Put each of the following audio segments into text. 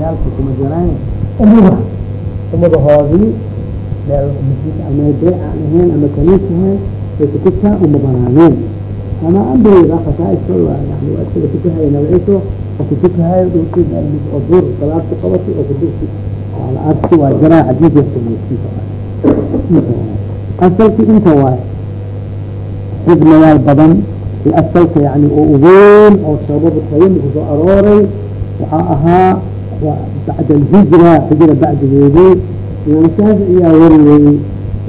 yaalka kuma jiraan umuda umadahoodii beyc aan ahayn ama kaniis ahayn ay kutukaa uma banaaneen ama ambiga khasaaista yani isaga tukahay nabciso oo kutukahay dhulki oo duur salaadka qabati oo kudurki la waa jiraa xadiidka asalki inta waaye xibnayaal badan. Asalka yani oo uweyn oo sababa tayami ku soo arooray waxaa ahaa bacda alhijra hijra bacdigeedii imaam shaaficiyaa wariyey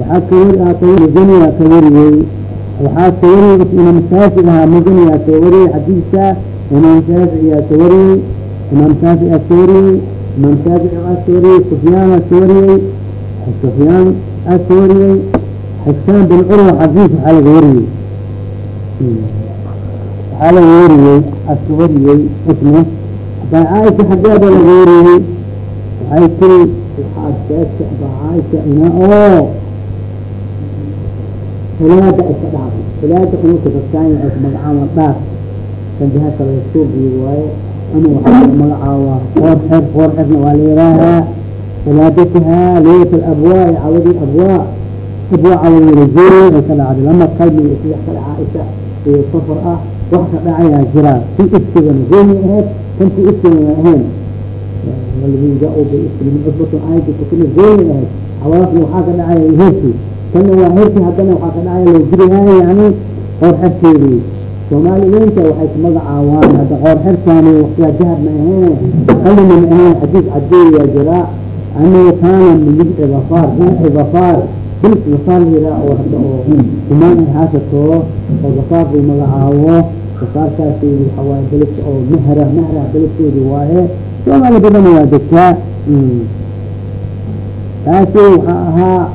waxaa ka wari kawariganiyaa ka wariyey waxaa ka wariyey imaam shaafici ahaa mudaniyaa ka wariyey xadiidka imaam shaaficiyaa ka wariyey imaam shaaficiyaa ka wariyey imaam shaafici aa ka wariyey sufyaana ka wariyey sufyaan aa ka wariyey xisaan bin curwa xadiis waxaa laga wariyey waxaa laga wariyey aska wariyey isna caaisha xaggeeda laga wariyey waxay tiri waxaad sheegta caaisha ina oo. Hilaada iska dhacday. Hilaada unuka kastaanya ay magacaaba dhaaf. Sanjahaka laga soo biyo waaye ama waxaa magacaaba qoor xer qoor xerna waa la yihaahaa hilaadatahaa leylata alabwaa cawadi abwaa. Abwaa cawadi rajul ay ka dhacday lama qalbi iyo sida kale caaisha iyo safar ah وkta dhacayaa jira si istigan gooni aheyd kanti istigan ahayn. Gooni ahayd. Awaasna waxaa ka dhacaya hersi kana waa hersi haddana waxaa ka dhacaya loo jirihaayo yani qoor soomaaliyeynta waxay ku magacaawaan hadda qoor waxyaa jahab ma aheen qalina ma aheen xadiis cadeeyaa jiraa anuu kaana min cibafaar cibafaar bil bafaar yira oo hadda oo kumaan haasatoo oo bafaar buu magacaabo kasaarkaasi waxa waaye dalibka oo mehra mehra dalibkeedi waaye. Soomaali badan waa degtaa hmm. taasi waxa ahaa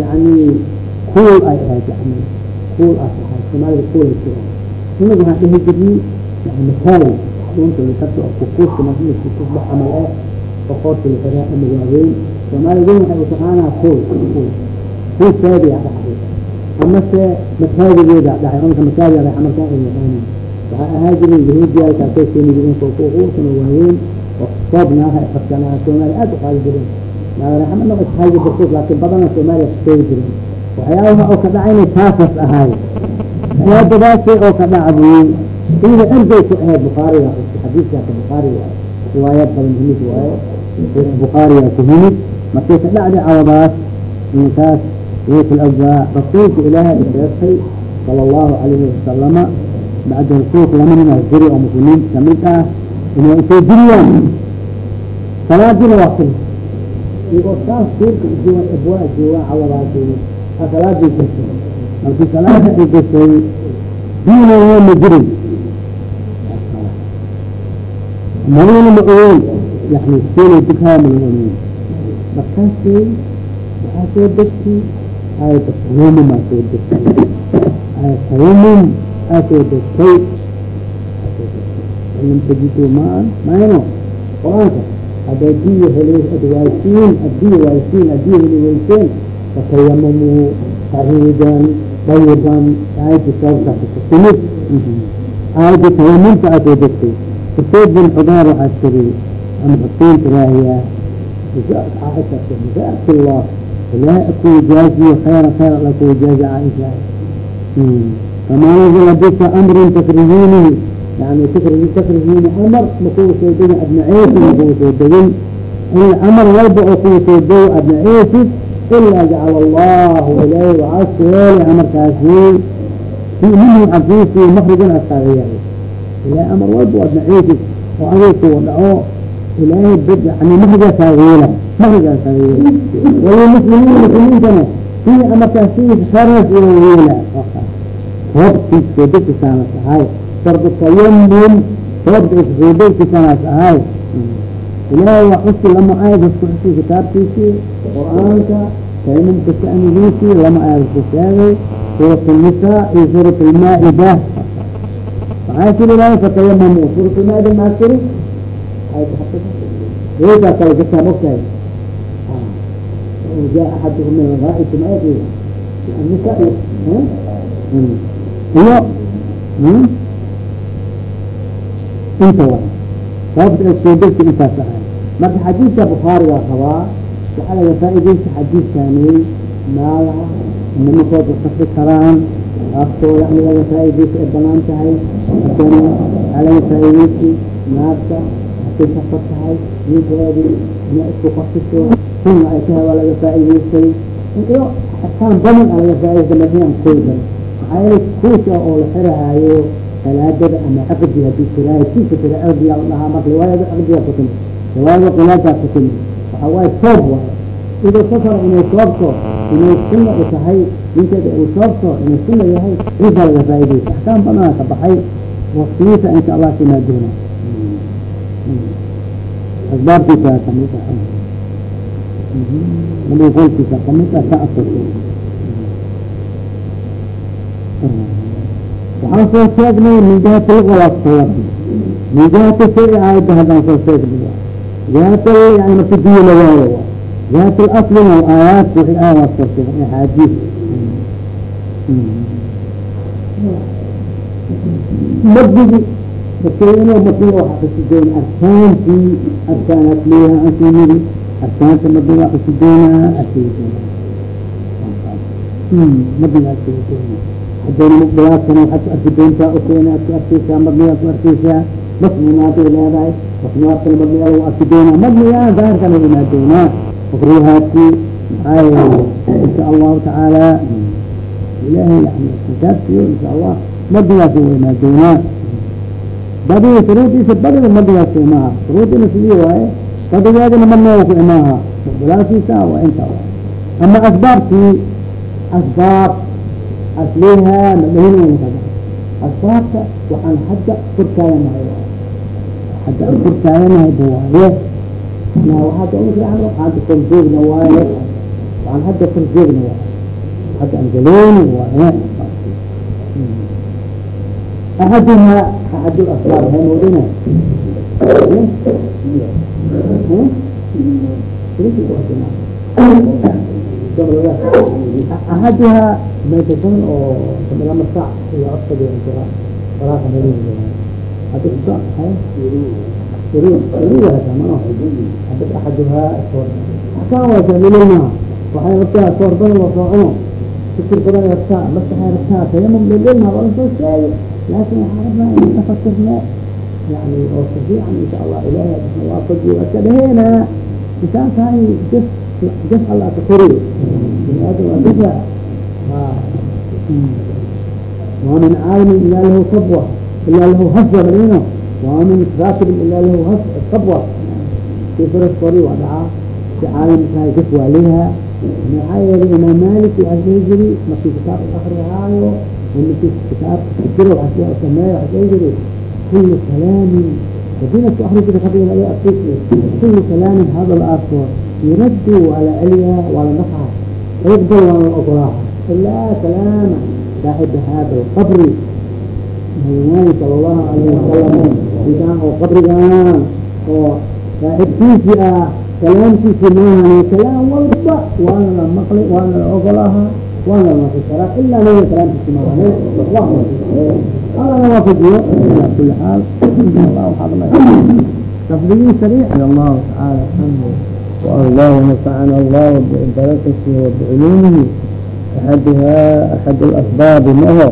yani kuol ay ahayd yani kuol as ahayd soomaalida kuola jira inagu waxaan dhehi jirnay yani mataawi dhunta karta oo kukuuska markii kukuusba camal eh oo qoorta la xiraa ama waaweyn. Soomaalida waxay u taqaanaa kuol kuol kuol saadiya ah, dhaxa amase mataadigeeda dhacay onka markaa ay yaqaanaan waxaa ahaa jiray yahuudiyaalkaasay keeni jireen kukuusan waaweyn soobnaaha farsanaa soomaaliya aada u qaadi jireen. Raxmadna ishaagi barkood laakiin badana soomaaliya kasheegi jireen. Waxyaabaha oo ka dhacayna taasas ahaay waxyaabadaasi oo ka dhacday iyada erday ku ahayd bukhaariga xadiiskaaka bukhaari riwaayad badan himid waaye. Bukhaariga ku himid markay ka dhacday cawadaas inkaas wayt alawjaa rasuulka ilaahay isheegtay sala allahu calayhi wasalama bacda rasuulka lama nin jiri oo muslimiinta ka mid ah inay u soo jiriyaan salaadina waa kuli iyagoo saas suurka ujoa abwaa joogaa cawadaasi a salaadii gashay markii salaada ay gashay diinaya ma jirin madina ma ogeyn yani siinay dughaa ma la ogeyn markaasi waxaa soo degtay aayada tayamum aa soo degtay aaya tayamum aa soo degtay lam tajidu maan mayno qur'aanka hadday diya hel ad waaysiin addiya waaysiin addiya heli weyseen fatayamamuu saciidan dayiban aayadda sababkaasi ku timid aayadda tayamumka aa soo degtay usayd bin xudaar waxaa tiri ama xusein tiraahiya caaisha laa kuujaaziyo khayra khayr la kuujaazi caaisha famaa nazala bika amrun takrihiinihi yani takrihiini amar makuwa soo degin adnaceesi makuwa soo degin amar walba oo kuwa soo dego adnaceesi ilaa jacala allahu ilaah wacaseele amarkaasi minhu cafiisi makrijan asaabiyahay ilaa amar walba adnaceesi oo adiga dhaco ilahay bd mahrigaa taageera mahrigaa taageera walilmuslimiin muslimiintana kii amarkaasi sarnas yeela sababkiis soodegtisanas ahay sardutayamum sababta soodegtisanas ahay ilahay waa usi lama aayadkas ku xusi kitaabtiisii qur'aanka taymumka sanigiisii lama aayadkas ku sheegay suurat nisaa iyo suurat lmaa'ida waxaa sili lahay fatayamamu suurat lmaa'ida maasiri haweenkaa kala gataa mogtahay ja axadukum min raaikum iyo inta wa sababta ay intaas aha marka xadiidka bukhaari waa. rabaa waxaa laga faaidaysa xadiidkaaniyey maalaha nimankood wasafri karaan aaftooda ani laga faaidaysa ay bannaan tahay waxaa laga faaidaysa naarta safar tahay ina isku qasiso sunna ay tahay waa laga faa'ideystay iyo axkaam badan a laga faaideysta madian koydan maxaa yeelay kuusa oo la xirahaayo salaadada ama caqdi haddii tiraayo kiisa tira caqdiga la dhahaa marka riwaayada caqdiga ku timi riwaayada qilaadaa ku timi waxa waaye soob waayo idoo safar inay soobto inay sunna u tahay ninkeeda uu soobto inuu sunna yahay ciisa laga faaideysta axkaam badana ka baxay waktigiisa insha allah simaa doona asbaabtiisa ka mid ah qolkiisa ka mid ah ka asurta waxaan soo sheegnay min jihati shay aayadda haddaan soo sheegnay jihat yani marka diyo la waayo jihat laslina aayaat wixii aaya waa soo sheegnay axaadiis madigi markayno madiga waxaa kusideyn arkaantii arkaan asliha asinidi arkaanta madiga kusideynaa asideena madiga asideena hadayna muqbilaadkana waxaad ku arki doontaa ukeena ad ku arkeysaa madnigaad ku arkeysaa masmunaatay leedahay masmunaadkana madniga lagu arki doonaa madniga daahirkana imaa doonaa makruhaadkii maxaa yeelay insha allahu tacaala ilahay yani kitaabkiyo insha badiga shuruudiisa badiga madigaas imaha shuruudina sidii waaye badigeedina madniga ku imaaha muqbilaadkiisa waa inta ama asbaabtii asbaab asliha madahina asbaabta waxaan hadda furtaayanahay hadda aan furtaayanahay ba waaye na waxaad ugu fiican hadda korjoogna waaye waxaan hadda korjoogna waaye hadda aan galeyni waaye axaduha axad asbaab hamoodina axaduha maytasan oo lama saac iyo codkadi jira walaaka mali hada isa hada axaduha axkaan waysa lililmaha waxay rabtaa soor badan loo soo cuno fikir badan rabtaa waa sheegay laakin waxaa rabnaa in tafakirne yani oo si fiican insha allah ilahay waafajiyo waa iska dhaheena insaankaani jas jas alla ka koriyo bini aadam waa disa ma min caalimin ilaa lahu sabwa ilaa lahu haswa malino waa min raakibin ilaa lahu sabwa si faras kori waa dhacaa si caalim tahay jas waa leeha maxaa yeelay imaam malik waxaa sheegi jiri markii kitaab akrihaayo markii kitaab aa sameey iri kulu kalaamin haddii akri kulu kalaamin hadal arko yunadu waa la celiyaa waa la dhaxaa qeybgal waa la ogolaa ilaa kalaama saaxiba hada alqabri nabinaabi sala allahu alayh wasalam intaan oo qabrigan oo saaxibkiisii ah kalaamkiisii maahan kalaam walba waana la maqli waana la ogolahaa في شرع إلا ما كلام كيسي ما وانا أنا ما في جيو على كل حال الله وحضر الله تفضيل سريع الله تعالى الحمد والله نفعنا الله ببركته وبعلومه أحدها أحد الأسباب له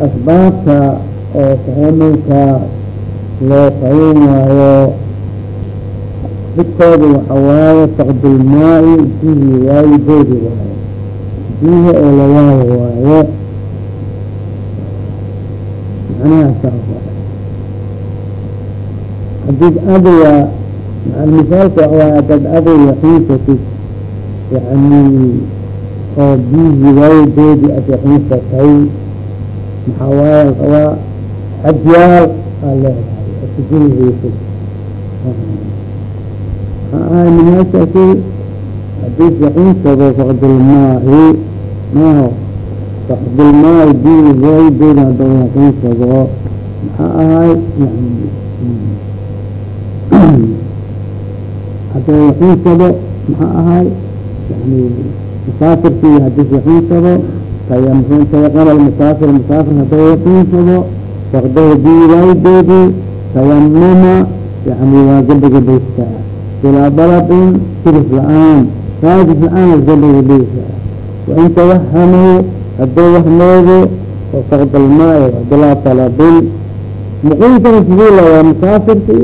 أسبابك oo fahameyka loo fahimaayo dhibkooda waxa waaye taqdilmaai bihi waayo boodi waaye bihi oo la waayo waaye macnaha saas haddii adaya misaalka waa dad aday yaqiinsatid yani oo bihi waayadoodi ad yaqiinsatay maxaa waaye waa xajyaal aa leedahay asujulheysid maxaa ahay yaqiinsado faqdilmaahi faqdilmaahi bihi waayadoodi haduu yaqiinsado maxaa ahay? Haduu yaqiinsado maxaa ahay? Yani musaafirkii haddii yaqiinsado tayaqana musaafir musaafir haduu yaqiinsado faqdahu bihi waayadoodi tayamuma yani waa gabagabaysaa bilaa dalabin sirif la'aan raadis la'aan gabagabaysaa wain tawahamuu hadduu wahmoodo faqd almaayo bilaa talabin muqiimkana suguula waa musaafirki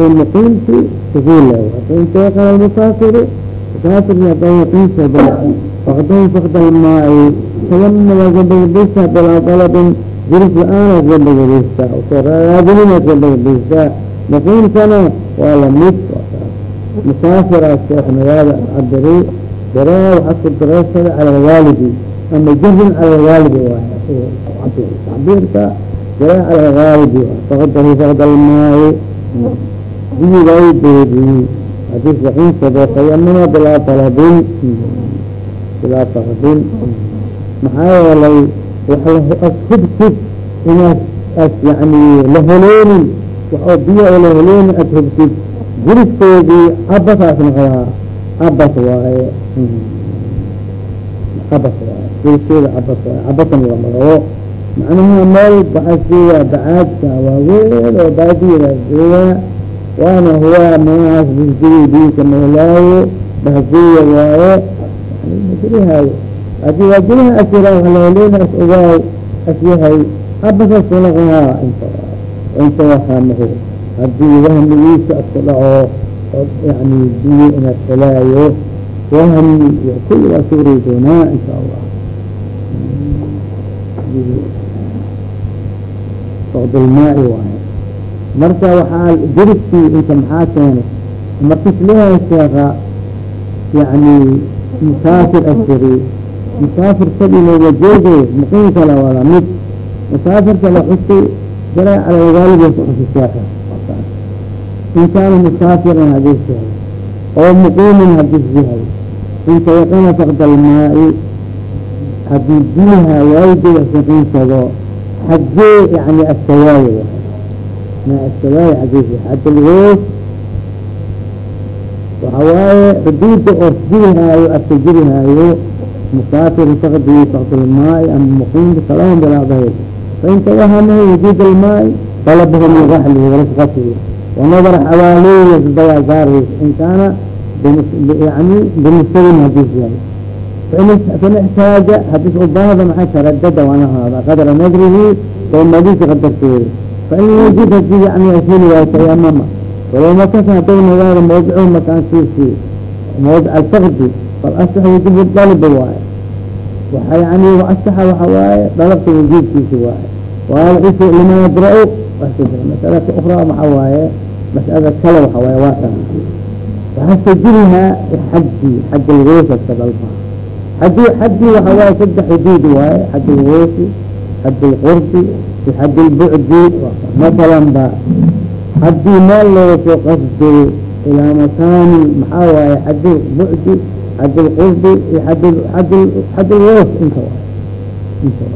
oo muqiimki suguula fain tayaqana musaafiru musaafirki hadduu muqiimsado faqdahu faqd almaayi tayamama waa gabagabaysaa bilaa dalabin jirif la'aan waa gabagabaysaa raadinina gabagabaysaa muqiimkana waa la mid musaafira sheekh nawaada cabiri dareysada cala alwaalidi ama jahrin cala alwaalidi waay tacbiirka daraa cala alwaalidi faqdahu faqd almaayi biyigay beedi haddii waxinsado tayamama bilaa talabin bilaa talabin maxaa yeelay wax hubtid inaad as yani la heleenin waxoo biyo oo la heleenin aad hubtid guriskoodii cabasaas noqdaa cabas waaye cabas cabasan waa magabo macnaha meel baxasiya bacaadka waaweyn oo baadiyada waana huwa maahaas bisjiri diinka meelaayo bahsiya waaye majrihaayo haddii waa jiriha asira halaleena as ogaaw as yahay cabasas noqohaa inta inta waxaamahu haddii wahmigiisa asku dhaco yani biyo inaad helaayo iyo kulli waa suuri doonaa insha allah faqdulmaai waaye marka waxaa diriskii inta maxaa keenay leeyahay sheeka yani musaafir asiri musaafir kadina wajeege muqiim kala wada mid musaafirka la xusi jara cala waalideysa xusi sheeka in kaana musaafiran hadis yahay oo muqiimin hadis yahay inta yaqana faqda almaai haddii biyaha waalideyda saqiinsado xagee yani astawaayo ma astawaayo xagiisa xagga lgoos waxa waaye xuduudda oo jirihaayo aska jirihaayo musaafir faqdi faqd almaai ama muqiimka kalahum bilaabahay fain tawahamahu almaai talabahu min raxlihi warasqatihi wanadar xawaaliya dayaa gaarays in kaana yani bimusawin hadis yahay fain ixtaaja hadis ubaahda maxay taradada waana haada qadra nadrihi oo madisa qadarteeda fain wajid haddii yani asili waayo tayamama walow makasa haday nagaado mawdicu makaankiisi mawdic alfaqdi fal asax wujubu dalbi waaye waxa yani asaxa waxa waaye dalabka wujuubkiisi waaye waalcisu lima yadra-u masalata ukra waxa waaye mas'ala kale waxa waaye waa sajilihaa xaji xaj algoosaka dalba xaji xaji waxa waaye saddex xuduud waaye xaj algoosi xaj alqurbi iyo xaj albucdi masalan ba haddii meel looga soo qasday ilaa makaani maxaa waaye xaj albucdi xaj alqurbi iyo xaj algoos inta waay inta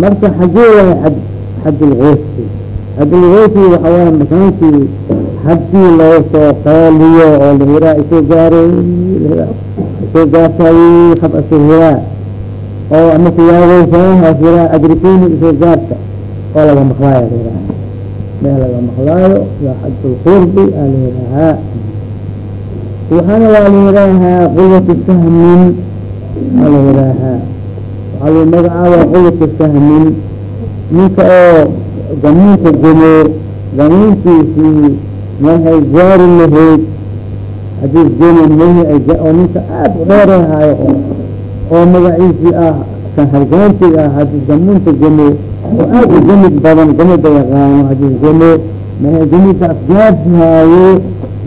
marka xagee waaye a xaj algoosi xaj waaye makaankii haddii loo soo qaaliyo oo lahiraa isoo gaaray isoo gaartay habasa hiraa oo amase yaageysahaas hiraa adrikini isoo gaarta oo laga maqlaayo lahiraa meel laga maqlaayo waa xajulqurbi aa lahirahaa waxaana waa lahiraahaa quwatu sahmin aa lahiraahaa waxaa lagu magacaaba quwatu sahmin ninka oo gamiinka gumo gamiinkiisii mahay gaari lahayd haddii geni mahi oo ninka aada u dheerahaayo oo magaciisii ah kan hargaantiga ah haddii gamuunta gemo oo aada u gemid badan gemida yaqaano haddii gemo maha gemida afgaadhaayo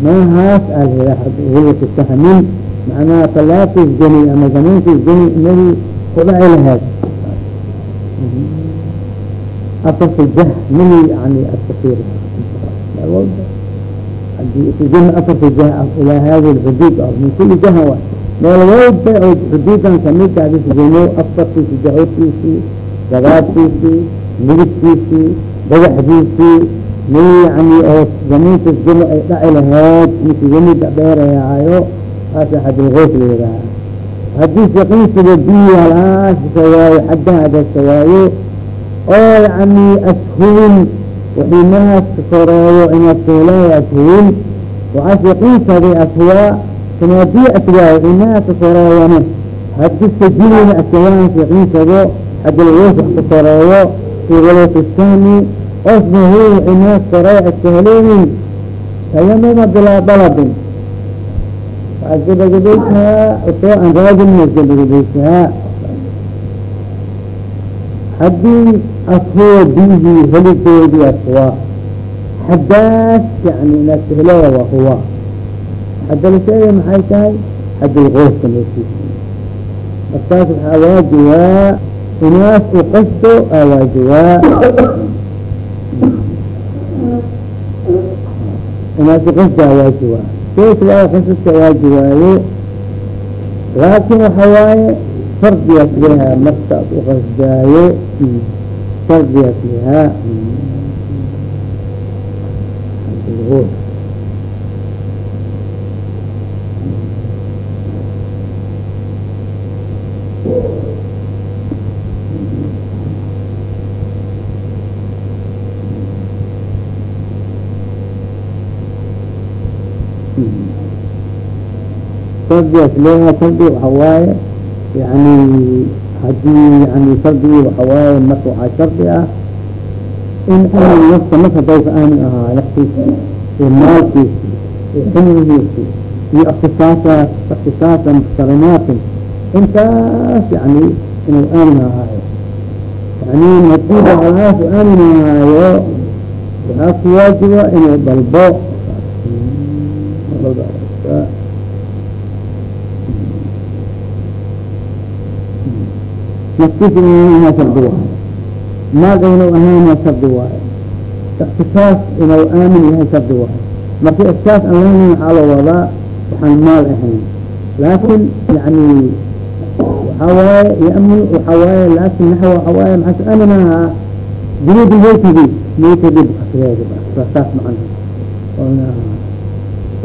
mahaas alhulwata sahmin macnaha talaafis geni ama gamuunkiis geni mahi kudhaci lahayd. Afarta jah mahi yani adkasir haddii afarta jah ilaa hadi lxuduud min kuli jaha wa meel walba oo xuduudan ka mid hadis gemo afartiisi jahoodkiisii gadaadkiisii midigtiisii dhagaxdiisii mi yani oo gamiintas gemo ay dhaci lahayd misi gemida dheerayaayo kaasa xadilgoos layidhaha haddii saqiinsiga biyi halaas sawaayo xaggan adasa waayo oo yani ashubin waxiinahaas kakoreeyo inaad kuhelaaya tihiin waxaas yaqiinkaadi aswaa sanaadii aswaa waxiinaha kakoreeyane haddi sajilina aswaans yaqiinkado hadilwos wax kakoreeyo iwalotistani osbahu waxiinahaas koreey aska heleynin tayamuma bilaa dalabin waxaad gabagabeysaa u soo aan raadinay gabagabeysaa haddii ashuwa biyihii helidoodii aswa xadaas yani inaad kaheleya waa huwa hadda la sheegay maxay tahay hadday qooska meeshiisi markaas waxaa waajibaa inaas u qasto aa waajibaa inaas u qasdaa waajibaa kees waa qasaska waajibaayo laakin waxa waaye shardigaas lehaa markaad uqasdaayo shardigaas lehaa shardigaas leeyaha shardi waxa waaye yani haddii yani shardigii waxa waaye marka waxaa shardi ah in amin nafta naf hadayka aamin ahaa naftiisa iyo maalkiisi iyo xilmigiisi iyo iktisaasa iktisaasa muxtarimaatin intaas yani inuu aamin ahaayo yani hadiiba alaas aamin ahaayo waxaa waajiba inuu dalbo naftiisa inuu shardi waayo maaga inuu ahaana shardi waayo iktisaas inuu aamin yahay shardi waayo marka iktisaas aan leenayn waxaa la wadaa waxaan maal ahayn laakin yani waxaa waaye yamin waxaa waaye laakin naxw waxaa waaye maxaa aamin ahaa junuudi maytidi maytidi saas macna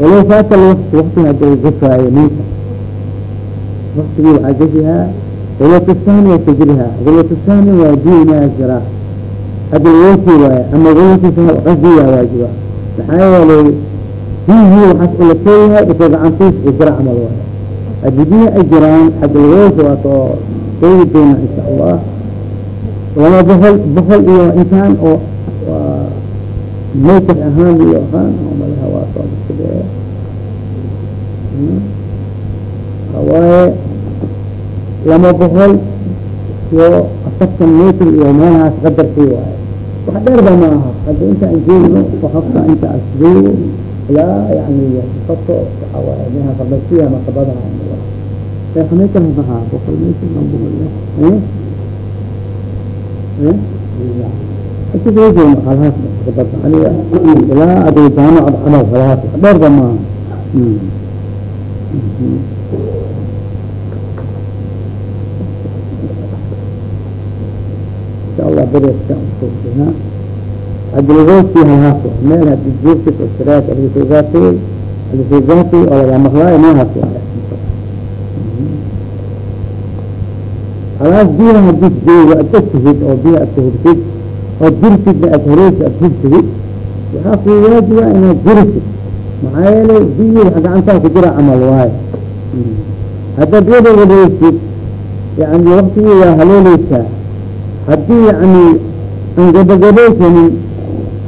walow faata lwaqti waqti hadday gafaayo mayta waqtigii waxaa gafihaa gulwat sahmi tajriha gulwat sahmi waa dina jira hadi weysi waay ama weysiqasiya waajiba maxaa yeelay dihi waxaas ulakeeyahay isoo gacantiis jira camal waay haddii diya ay jiraan xadilweys waa soo eegi doona insha allah lama bohol bohol iyo intaan oo maytar ahaan iyo ahaan oo malaha waa soo biskadee waaye lama boqol iyo afartan metr iyo meelahaas qadarkii waayo wax dheerba ma aha. Hadda inta aan joogno waxafka inta asjoogo ilaa yani fato waxa waaye meha qabasiya makabadaha sheekha metr habaha boqol metr ma boqol aniga ilaa aday jaamacad camal wax dheerba ma aha allah bereska usoosinaa hadilgoosii halhaas meel hadi joogtid oo siraad alisoogaatay alisoogaatay oo laga maqlaayo meelhaas waay halaas biya hadis joogo ad ogtihid oo biya ad kahurtid oo jirtidna ad horeysa ad hurtihid waxaa ku waajiba inaad jirtid maxaa yeelay biyi wax gacantaa ku jira camal waayo haddaad wada wadeysid yani aan gabagabeysanin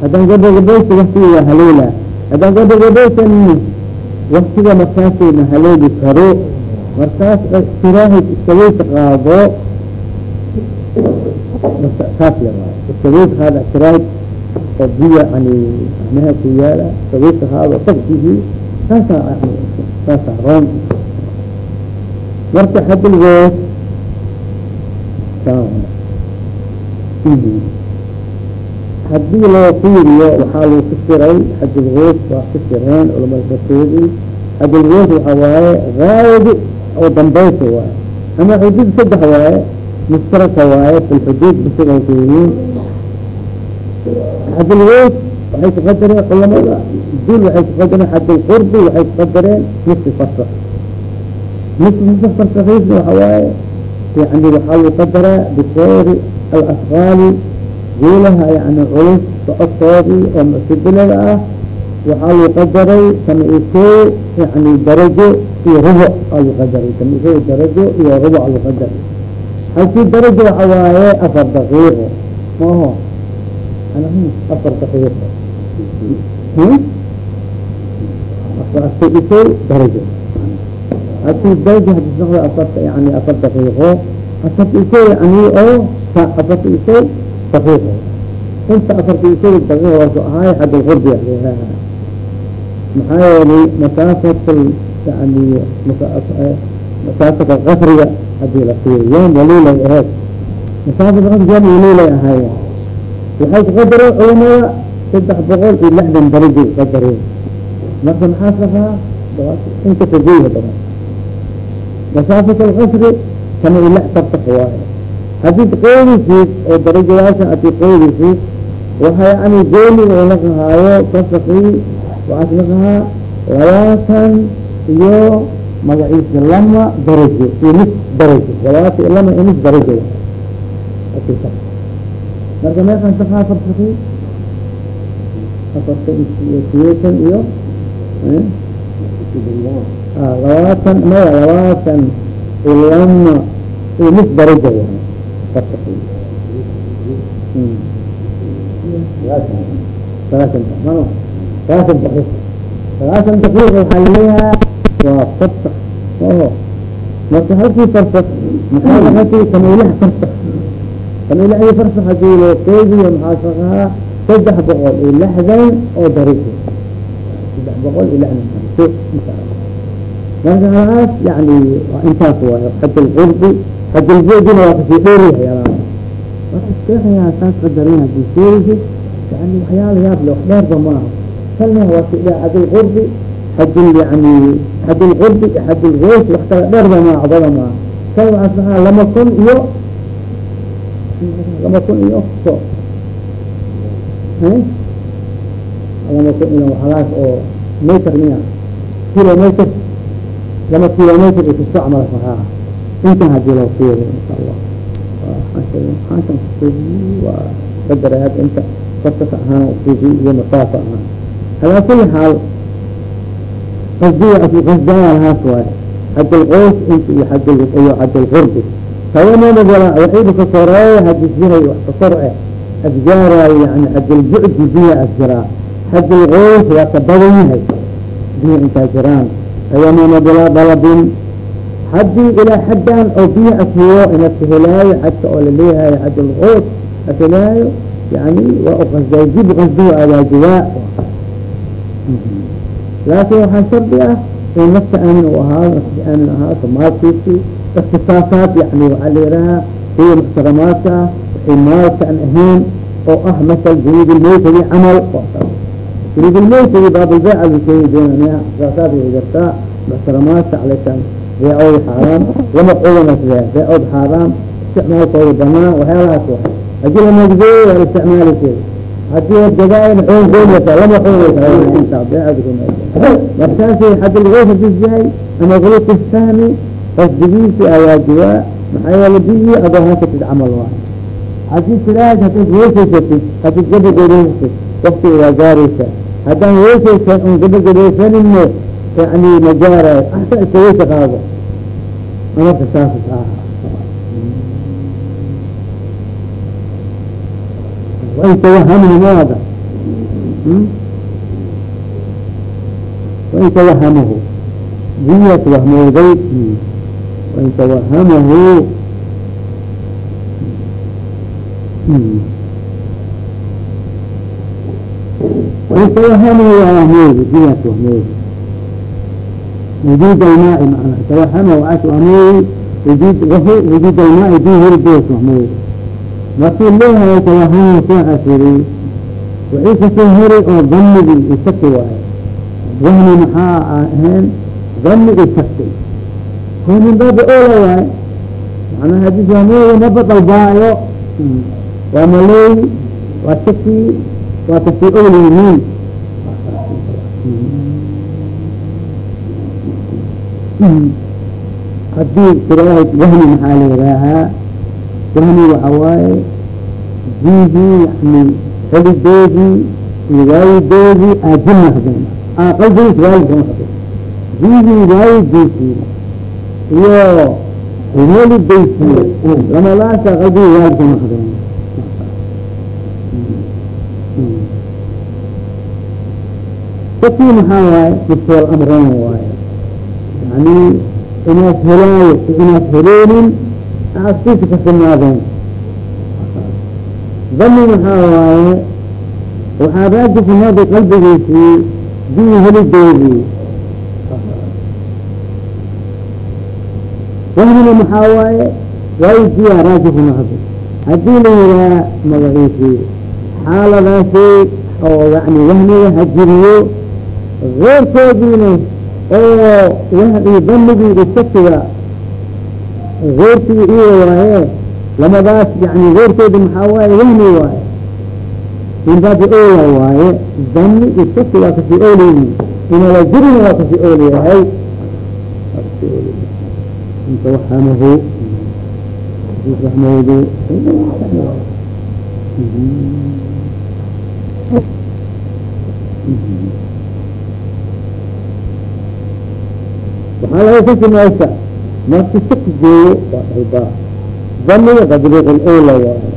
haddaan gabagabaysa waktiga waa haleela haddaan gabagabaysanin waktiga markaasayna haleeli karo markaas istiraahid iskaweysa qaado saas le waayo iskaweysa qaada istiraahid oo biya yani meha ku yaalla iskaweysa qaado sabtigii saasa saasa roon. Marka haddii loo fiiriyo waxaa lagu fasiray xadilgoos waa fasireen culamada kasoodii xadilgoos waxa waaye gaayadi oo dambaysa waaye ama xuduud saddex waaye mustaraka waaye fi lxuduud bisigay ku waxay ku qadareen culamada dul waxay ku qadareen xadilqurbi waxay ku qadareen nisfi fasr nisfi fasrkiisna waxa waaye yani waxaa lagu qadaraa bisayri alasqaali guulaha yani culus socodkoodii oo muctadilada ah waxaa lagu qadaray ko yani darajo iyo rubo aa lagu qadaray ko darajo iyo rubo aa lagu qadaray halkii darajo waxa waaye afar daqiiqo maho afar daqiiqo darajo haddii darajo hadis noqdo afarta yani afar daqiiqo afarta iso yani oo afarta iso daqiiqo inta afarta iso daqiiqo waasu ahaay xad maxaa yeelay masaafat yani masaafata qasriga haddii la siiyo yom walilay aheed masaafata qasri yom walilay ahaaya waxay kuqadareen culamada saddex boqol iyo lixdan darajo qadareen marka maxaa sakaa inta kageya badan masaafat alqasri kama i lix tartax waayo haddii qoydisiid oo darajayaasha haddii qoydisiid waxa yani gooniga oo naqahaayo kasakii waxaas naqahaa labaatan iyo magaciisa lama darajo iyo nis darajo labaatan lama iyo nis darajo marka meekan sakaa farsaki afartan iyo siyeetan iyo labaatan maya labaatan darajo waay farsaki salaasan mano salaasan daqiiq salaasan daqiiq waxaa laleeyahaa waa farsak oho marka halkii farsak maxaa lahatay kamailaha farsak kamailahi farsak haddii loo qeydiyo maxaa sakahaa saddex boqol iyo lixdan oo saddex boqol iyo lixdan marka halaas yani waa intaas waayo xad lqurbi xad lbucdina waa ka sii dheeriyahay alaa waaa saas qadarin haddii sheerisid yani waxyaala yaab le wax dheerba maaha kalna waa si xad lqurbi xad yani xad lqurbi xad lgoys wax kala dheerba maaha cdada maaha kal waxaa sakaa lama kun iyo lama kun iyo so lama kun iyo halaas oo meter miya kilometer. Lama kilometer iyo kusto camal sakaa intan haddii loo fiiriyo insha allah xaashan waa qadaraad inta farsafa ahaan usuufi iyo masaafa ahaan alaa kuli xaal qasdiya qasdaya lahaas waaye inta iyo xad iyo xad lqurbi tawanamagala waxiiba ka koreeya hadisyahay wax ka kor eh asgaaraayo yani xad lbucdi xad lqoys waa ka badan yahay biya intaa jiraan tawanama bilaa dalabin haddii ilaa xaddan oo biya ashiyo inaska helaayo xadka oo laleeyahayo lqoys ahelaayo yani waa uqasday dib qasdiga awaajiyaa laakin waxaa shardi ah in nafta aamin u ahaado nafta aamin ahaato maalkiisi iktisaasaad yani waxaa la yidhahaa kuwa muxtaramaadka ah waxay maalka ahayn oo ah masal junuud lmeytadi camal junuud lmeytadi baablbeeca la sheegi doonaya iktisaasaad way jirtaa muxtaramaadka alaykan beecooda xaaraam lama qodanas le beecood xaaraam isticmaalkooda banaan waxyaalahaas wa haddii la magdeeyo waa isticmaalisay haddii gadaayan xoon goynaysa lama xoonaysa markaasay xadilgoos hadis ama guluq fahmi qasdigiisi awaajibaa maxaa yeele biyi adoo hankatid camal waa. Hadii tiraad hadaad weesaysatid hadid gabagabeysatid waktiga waa gaaraysa haddaan weesaysan un gabagabaysanine yani ma gaarayo axsan iska weysa qaado amarka saasas ah wain tawahamahu maada wain tawahamahu biyas wahmooday wain wain tawahamahu waa wahmooday biyas wahmooday وجود الماء معنى توهمه وعاش وهموي وجود وهو وجود الماء به البيت وهموي رسول الله يتوهمه ساعة سري وعيسى سهري أو ظنبي يسكي واحد وهمي محاء هين ظنبي يسكي هو من باب أولى واحد معنى حديث وهموي نبط البايو وملي وشكي وتسي أولي يمين haddii tiraahd wahmi maxaa la yihaahaa wahmi waxa waaye bihi yani waayidoodii aajin naqdeen qalbigiis waayid ka naqdeen diidii waayidiisii iyo helidaysii lamadaasa qalbigii waayid ka sakii maxaa waaye midkool amreen waaye yani inaad helaayo inaad heleenin agtiisa ka sugnaadeen dani maxaa waaye waxaa raajix noqday qalbigiisii dii helidoodii wahmina maxaa waaye waayidiyaa raajix noqday haddii la yihaa magaciisii xaaladaasi oo yani wahmiga hajiriyo keyrkoodiina oo danigii iyo sakiga keyrkii iga waaye lamadaas yani keyrkoodi maxaa waaye wahmi waaye. Min baabi ola waaye dani iyo saki waa ka sii oleyni inala jirina waa ka sii oleyahay inta waxamahu waxmoodu waxaa laga kasi meesha marki saki geeyo waa dalbaa daniga tadriiq ola waaye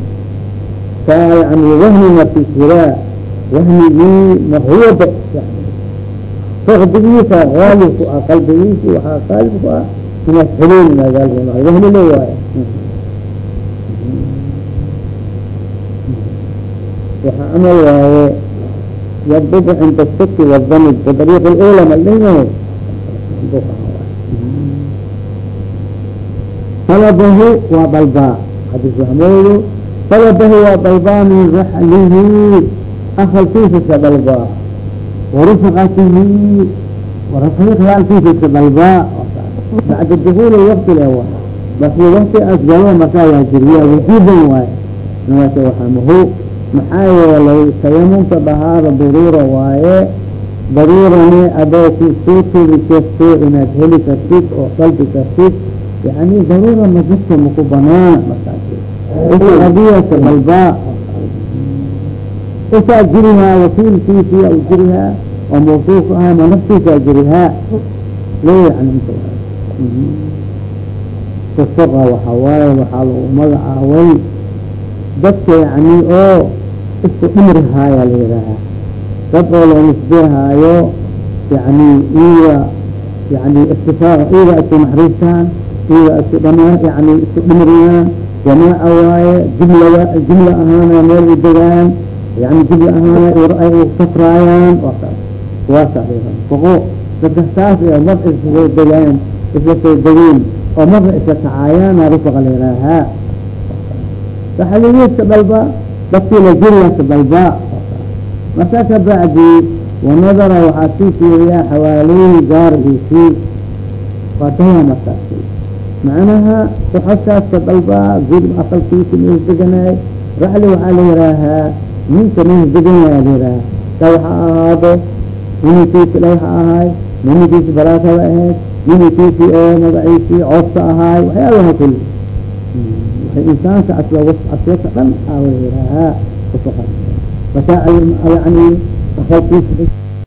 kaa yani wahmi marki jiraa wahmigii mahwada fakdigiisa aalib ku ah. Qalbigiisi waxaa qaalib ku ah inaad xeleyn inaad wahmi le waaye waxa camal waaye yadbubu cinda saki wadani bidariiq ola malinayo talabahu waa dalbaa hadis wahmoodu talabahu waa dalbaa min raxlihi ahalkiisa ka dalbaa warufaqatihi rafiiqyaalkiisa ka dalbaa bacda dukuuli wakti le waay basi wakti as galo markaa waa jiriya wujuuban waaye nawaasa waxamahu maxaa yeelay tayamumka dhahaada daruura waaye daruurani adoo soo tegi karto inaad heli kartid oo dalbi kartid yani daruura majidka maku banaana markaas adiyaka dalbaa usaa jirihaa wakiilkiisii aw jirihaa oo mawsuuf ahaa ma naftiisaa jirihaa leyan inta kasaqa waxa waaye waxaa lagu magacaaway dadka yani oo isku dhimrihaaya la yihaahaa dad oo loo nisbehaayo yani iga yani istifaa iga isku naxariistaan iga isku dhama yani isku dhimriyaan jamaaca waaye jumla jumla ahaana meel u degaan yani jumla ahaana ay safraayaan dadka saas mar isla degaan isla soo degeen oo marna isla kacaayaan rufaqa la yihaahaa taxligiiska dalba dadkii la jiriyaska dalba markaa ka bacdi wanadara waxaa sii fiiriyaa xawaaleyhi gaarigiisii waataya markaasi macnaha uxaskaaska dalbaa gud aqalkiisi mees deganaay raxli waxaa la yihaahaa ninka mees deganaya la yihaaha ka waxa ahaado minikiisi dhay ha ahaay minikiisi baraakada ahayd minikiisi oo magaciisii cooska ahaay waxyaabaha kuli insaanka aswaka dhan a la yihaahaa yani aqalkiisi